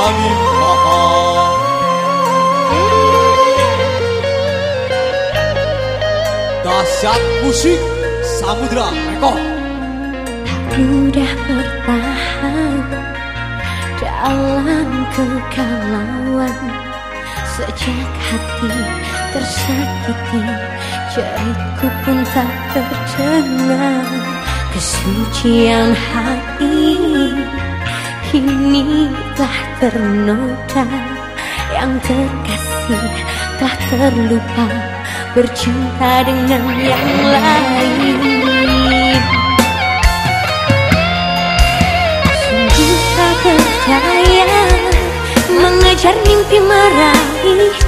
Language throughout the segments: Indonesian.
kami Dahsyat musik Samudra Rekor Mudah bertahan dalam kegalauan. Sejak hati tersakiti Jeritku pun tak tercengang. Kesucian hati Kini telah ternoda Yang terkasih telah terlupa Bercinta dengan yang lain. Sungguh tak percaya Mengejar mimpi meraih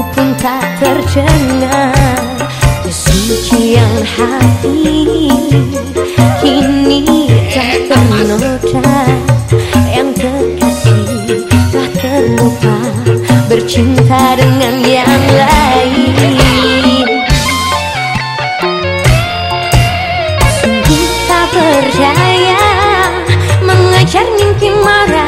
Pun tak tercengang Kesucian hati Kini tak ternoda. Yang terkasih tak terlupa. Bercinta dengan yang lain. Sungguh tak percaya Mengejar mimpi marah.